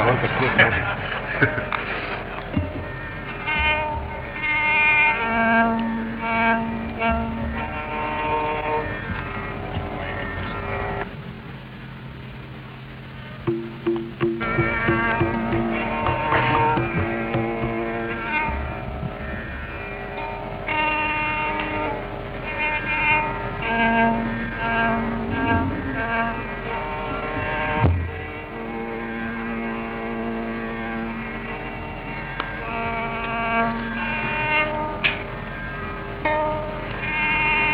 Olympic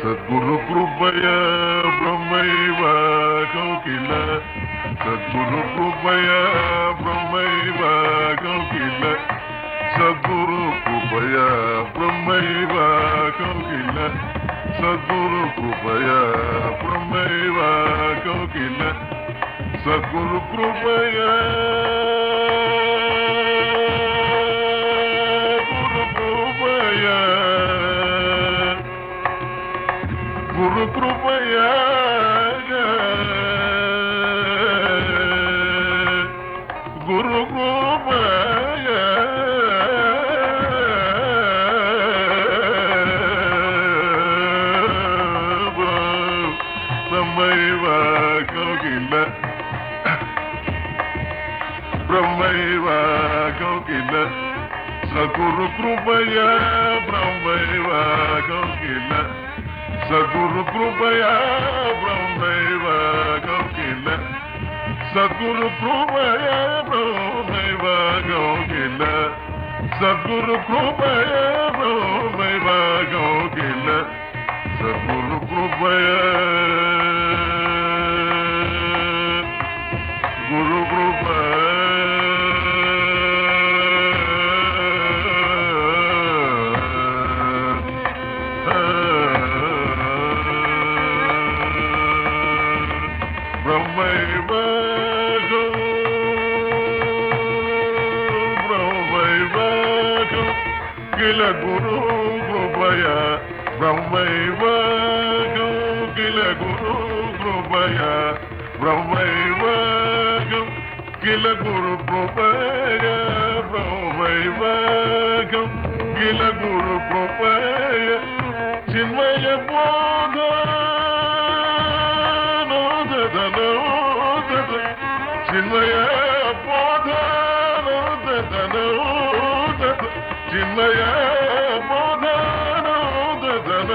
सद्गुरुकृपय ब्रह्मैव कोकिल सद्गुरुकृपय ब्रह्मैव कोकिल सद्गुरुकृपय ब्रह्मैव कोकिल सद्गुरुकृपय ब्रह्मैव कोकिल सद्गुरुकृपय குரு கோபய நம்மை வாக்கில பிரம்மை வாக்கில சகுரு கிருபய பிரம்மை வாக்கில சகுரு கிருபயா ಸದ್ಗುರು ಕೃಪೆಯ ಪ್ರಭೈವಾಗೋಗಿಲ್ಲ ಸದ್ಗುರು ಕೃಪೆಯ ಪ್ರಭೈವಾಗೋ கோகில குரு கிருபய பிரம்மைவ கோகில குரு கிருபய பிரம்மைவ கில குரு கிருபய பிரம்மைவ கில குரு கிருபய சின்மய போத நோதத நோதத சின்மய போத நோதத நோத ಚಿನ್ಮಯ ಬೋಧನೋದನ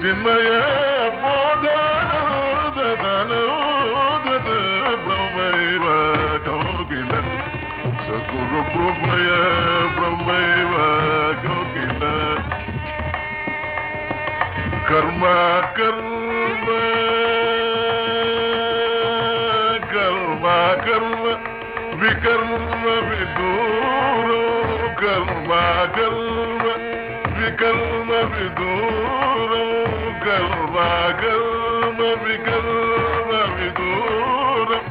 ಚಿನ್ಮಯ ಬೋಧನೋದನೋದನ ಬ್ರಹ್ಮೈವ ಕೌಗಿಲ ಸಗುರು ಬ್ರಹ್ಮಯ ಬ್ರಹ್ಮೈವ ಕೌಗಿಲ ಕರ್ಮ ಕರ್ಮ ಕರ್ಮ ಕರ್ಮ ವಿಕರ್ಮ ವಿದೋ కర్మ కర్మ వికర్మ విదూరం. కర్మ కర్మ వికర్మ విదూరం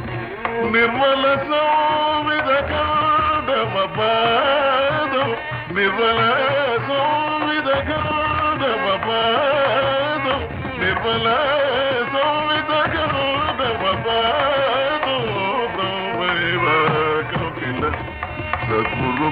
నిర్మల సౌవిధ కాదమ పాదం నిర్మల సౌవిధ కాదమ పాదం నిర్మల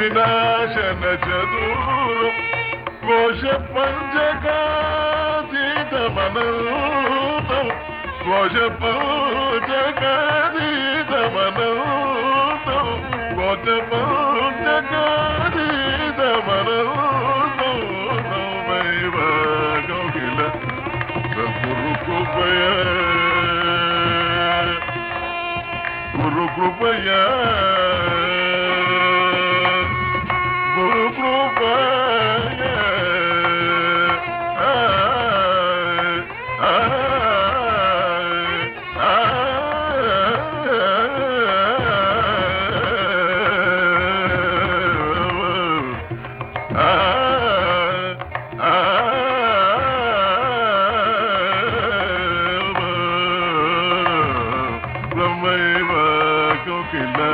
వినాశన చదురు కోశ పంచకాతీతమనంతం కోశ పంచకాతీతమనంతం కోశ పంచకాతీతమనంతం నమైవ కౌకిల సద్గురు కృపయ గురు కృపయ Amen.